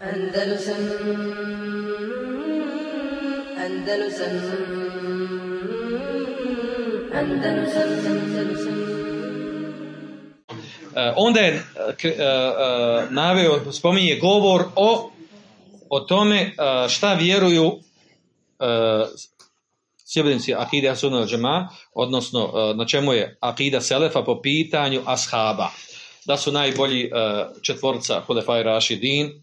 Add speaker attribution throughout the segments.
Speaker 1: Andalusam Andalusam Andalusam Andalusam
Speaker 2: E, onda je e, e, naveo, spominje govor o, o tome šta vjeruju sljedbenici Akide Asunal Džema, odnosno na čemu je Akida Selefa po pitanju ashaba. Da su najbolji četvorca Hulefaj Rašidin,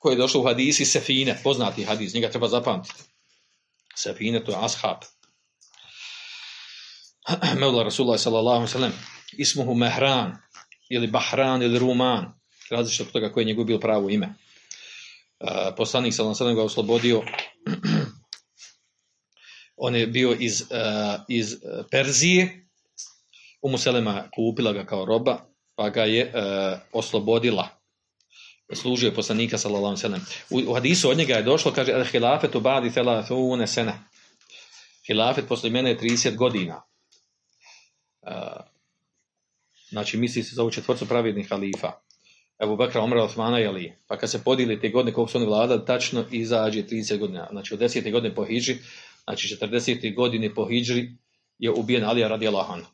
Speaker 2: koji je došao u hadisi Sefine, poznati hadis, njega treba zapamtiti. Sefine, to je ashab. Mevla Rasulullah sallallahu sallam ismuhu Mehran ili Bahran ili Ruman, različito od toga koje je njegov bilo pravo ime. Uh, poslanik sallam ga oslobodio on je bio iz, uh, iz Perzije Umu Selema kupila ga kao roba pa ga je uh, oslobodila služio poslanika sallallahu sallam u, u hadisu od njega je došlo kaže al hilafetu badi thalathune sene hilafet posle mene je 30 godina Znači, misli se za ovu četvrcu pravednih halifa. Evo Bekra, Omra, Osmana i Ali. Pa kad se podijeli te godine koliko su oni vladali, tačno izađe 30 godina. Znači, od 10. godine po Hidži, znači 40. godine po Hidži je ubijen Alija radi Allahan.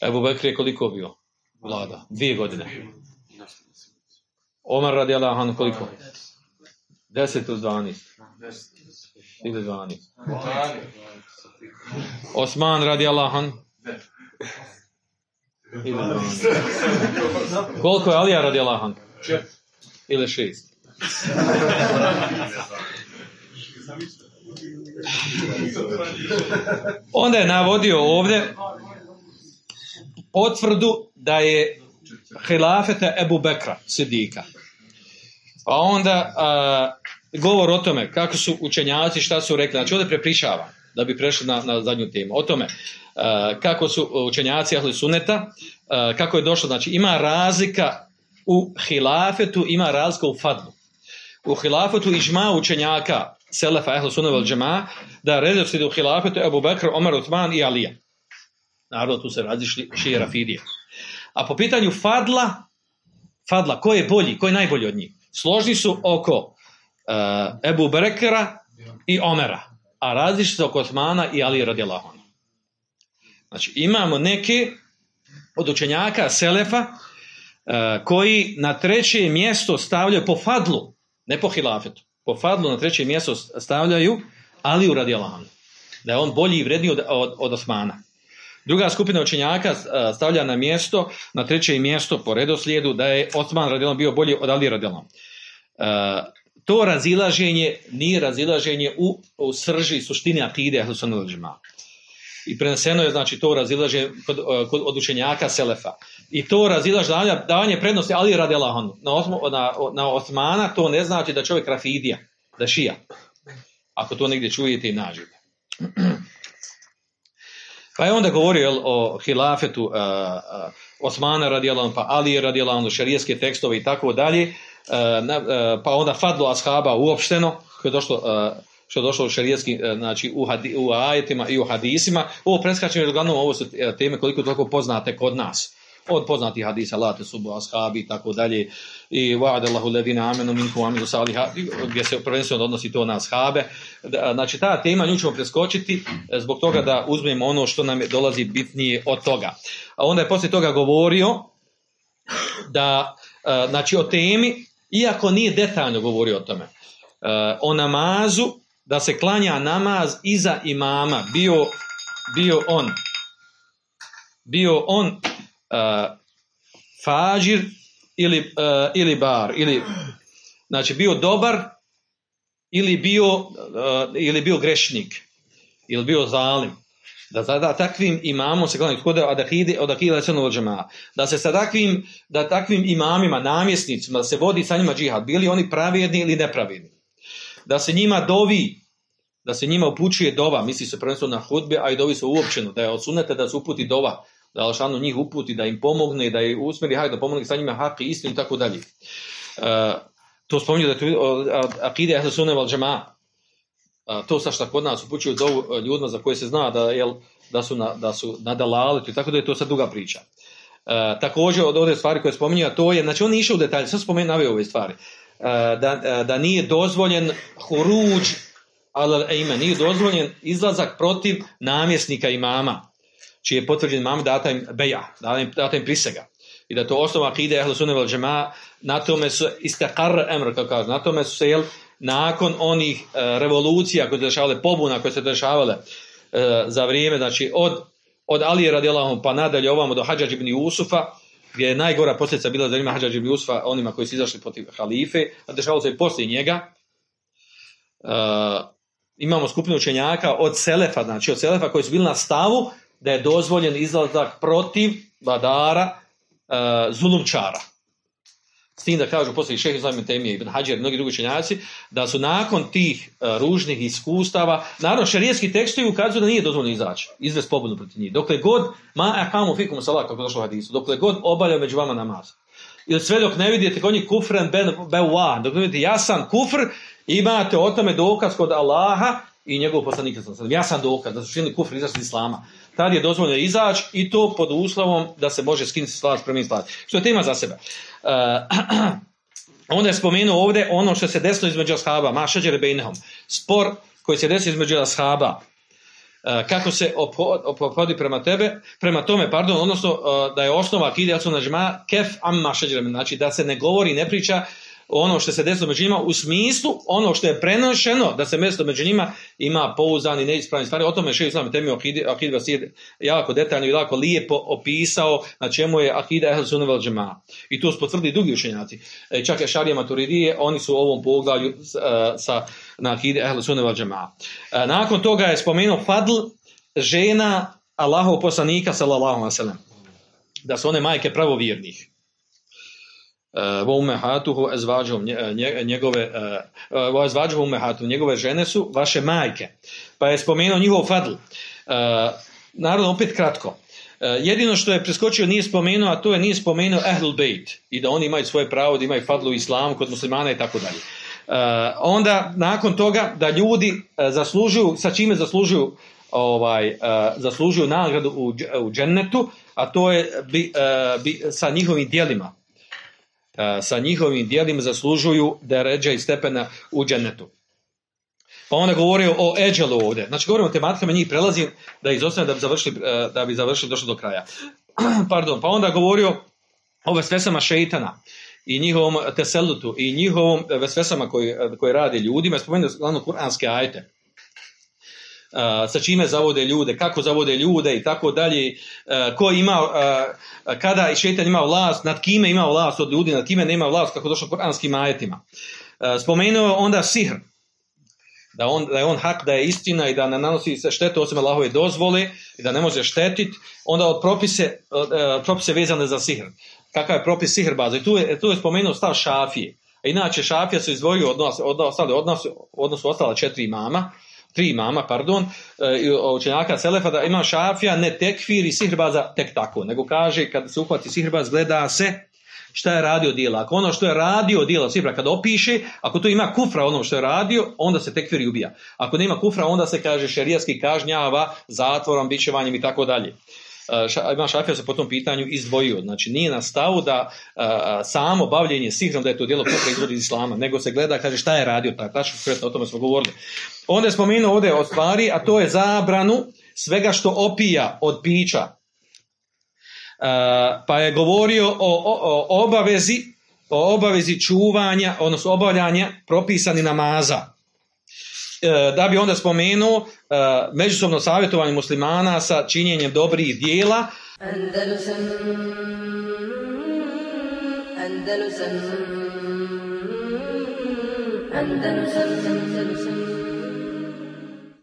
Speaker 2: Evo Bekr je koliko bio? Vlada. Dvije godine. Omar radi Allahan koliko? 10 uz 12. Ili 12. Osman radi Allahan? Koliko je Alija radi Allahan? Ili šest? Onda je navodio ovdje potvrdu da je hilafeta Ebu Bekra, sidika. Pa onda a, govor o tome kako su učenjaci, šta su rekli. Znači ovdje prepričavam da bi prešli na, na zadnju temu. O tome kako su učenjaci ahli suneta, kako je došlo, znači ima razlika u hilafetu, ima razlika u fadlu. U hilafetu ižma učenjaka Selefa ahli suneta džema, da redoslijed u hilafetu Ebu Bekr, Omar Uthman i Alija. Naravno, tu se razišli šije Rafidije. A po pitanju fadla, fadla, ko je bolji, ko je najbolji od njih? Složni su oko uh, Ebu Bekra i Omera, a različiti oko Osmana i Ali radijallahu Znači, imamo neke od učenjaka Selefa uh, koji na treće mjesto stavljaju po fadlu, ne po hilafetu, po fadlu na treće mjesto stavljaju Aliju radi Allahanu. Da je on bolji i vredniji od, od, od Osmana. Druga skupina učenjaka uh, stavlja na mjesto, na treće mjesto po redoslijedu da je Osman radi bio bolji od Alije radi uh, To razilaženje nije razilaženje u, u srži suštine akide Ahlusanul i preneseno je znači to razilaže kod, eh, kod od učenjaka Selefa. I to razilaže davanje, prednosti Ali radi Allahanu. Na, na, na Osmana to ne znači da čovjek rafidija, da šija. Ako to negdje čujete i nađete. Pa je onda govorio jel, o hilafetu uh, Osmana radi Allahanu, pa Ali radi Allahanu, šarijeske tekstove i tako dalje. Pa onda Fadlu Ashaba uopšteno, koje je došlo što je došlo u znači u, hadi, u ajetima i u hadisima. Ovo preskačem jer uglavnom ovo su teme koliko toliko poznate kod nas. Od poznatih hadisa, late subu, ashabi i tako dalje. I va'adallahu ledina amenu minkum amilu saliha, gdje se prvenstveno odnosi to na ashabe. Znači ta tema nju ćemo preskočiti e, zbog toga da uzmemo ono što nam dolazi bitnije od toga. A onda je poslije toga govorio da, znači o temi, iako nije detaljno govorio o tome, o namazu da se klanja namaz iza imama, bio, bio on, bio on uh, fađir ili, uh, ili bar, ili, znači bio dobar ili bio, uh, ili bio grešnik, ili bio zalim. Da, da, da takvim imamom se klanja, kod adakide, od akide da se sa takvim, da takvim imamima, namjesnicima, da se vodi sa njima džihad, bili oni pravedni ili nepravedni. Da se njima dovi, da se njima upućuje dova, misli se prvenstveno na hudbe, a i dovi su uopćeno, da je odsunete da se uputi dova, da Alšanu njih uputi, da im pomogne, da je usmeri, hajde, da pomogne sa njima haki, istinu i tako dalje. Uh, to spominje da je akide ahle sunne val džema. Uh, to sa šta kod nas upućuju dovu e, ljudima za koje se zna da, jel, da su na, da su na dalaletu i tako da je to sad duga priča. E, također od ove stvari koje spominju, a to je, znači on nije išao u detalje, sam spomenuo naveo ove stvari, E, da, e, da nije dozvoljen huruđ, ali ime, nije dozvoljen izlazak protiv namjesnika imama, čiji je potvrđen imam data im beja, data im, prisega. I da to osnova akide ehle sunne vel džema, na tome su istakar emr, kako kažu, na tome su se, jel, nakon onih e, revolucija koje se dešavale, pobuna koje se dešavale e, za vrijeme, znači od, od Alije radijalahom pa nadalje ovamo do Hadžađ ibn Jusufa, gdje je najgora posljedica bila za vrijeme Hadžađ ibn Jusufa, onima koji su izašli protiv halife, a dešavalo se i poslije njega. E, imamo skupinu učenjaka od Selefa, znači od Selefa koji su bili na stavu da je dozvoljen izlazak protiv vladara e, zulumčara. S tim da kažu poslije šehe Islam Temije Ibn Hađer i mnogi drugi učenjaci, da su nakon tih e, ružnih iskustava, naravno šarijetski tekstovi ukazuju da nije dozvoljeno izaći, izvest pobudu protiv njih. Dokle god, ma akamu fikum salat, kako došlo u hadisu, dokle god obavlja među vama namaz. Ili sve dok ne vidite kod njih kufren ben bewa, dok ne vidite jasan kufr, imate o tome dokaz kod Allaha i njegovog poslanika. Jasan dokaz da su činili kufr izašli iz Islama. Tad je dozvoljeno izaći i to pod uslovom da se može skinuti slat spremni slat. Što je tema za sebe. Uh, onda je spomenuo ovdje ono što se desilo između ashaba, ma šeđere bejnehom. Spor koji se desio između ashaba. Uh, kako se ophodi prema tebe, prema tome, pardon, odnosno uh, da je osnova akide al kef amma šeđere, znači da se ne govori, ne priča ono što se desilo među njima u smislu ono što je prenošeno da se mjesto među njima ima pouzani neispravni stvari. O tome še Islam temi Akid Vasir jako detaljno i jako lijepo opisao na čemu je Akida Ehl Sunne vel I to su potvrdili drugi učenjaci. E, čak je Šarija Maturidije, oni su u ovom poglavlju e, sa, na Akide Ehl Sunne vel e, Nakon toga je spomenuo Fadl žena Allahov poslanika sallallahu sellem. Da su one majke pravovjernih wa ummahatuhu azvajuhum njegove wa azvajuhum ummahatu njegove žene su vaše majke. Pa je spomenuo njihov fadl. Naravno opet kratko. Jedino što je preskočio nije spomenuo a to je nije spomenuo ahlul bejt i da oni imaju svoje pravo da imaju fadlu islamu kod muslimana i tako dalje. Onda nakon toga da ljudi zaslužuju sa čime zaslužuju ovaj zaslužuju nagradu u, u džennetu a to je bi, bi, sa njihovim djelima sa njihovim dijelima zaslužuju da ređa i stepena u džennetu. Pa onda govorio o eđelu ovdje. Znači govorimo o tematikama, njih prelazim da izostavim da bi završili, da bi završili došli do kraja. Pardon, pa onda govorio o vesvesama šeitana i njihovom teselutu i njihovom vesvesama koji, koji radi ljudima. Spomenuo glavno kuranske ajte sa čime zavode ljude, kako zavode ljude i tako dalje, ko ima, kada i šetan ima vlast, nad kime ima vlast od ljudi, nad kime nema vlast, kako došlo kuranskim ajetima. Spomenuo onda sihr, da, on, da je on hak, da je istina i da ne nanosi se štetu osim Allahove dozvole i da ne može štetiti, onda od propise, propise vezane za sihr. Kakav je propis sihr baza? I tu je, tu je spomenuo stav šafije. Inače, šafija se izdvojio od nas, od, ostale, od nas, odnosno ostala četiri mama, tri mama, pardon, e, učenjaka Selefa da ima šafija ne tekfir i sihrbaza tek tako, nego kaže kad se uhvati sihrbaz gleda se šta je radio djela. Ako ono što je radio djela sihra kada opiše, ako to ima kufra ono što je radio, onda se tekfir i ubija. Ako nema kufra, onda se kaže šerijatski kažnjava zatvorom, bićevanjem i tako dalje. Ima Šafija se po tom pitanju izdvojio. Znači nije na stavu da samo bavljenje sihrom da je to djelo kufra izvodi iz islama, nego se gleda, kaže šta je radio taj, tačno konkretno o tome smo govorili. Onda je spomenuo ovdje o stvari, a to je zabranu svega što opija od pića. Pa je govorio o, o, o obavezi o obavezi čuvanja, odnosno obavljanja propisani namaza. E, da bi onda spomenuo e, međusobno savjetovanje muslimana sa činjenjem dobrih dijela. Andalusam, Andalusam, Andalusam,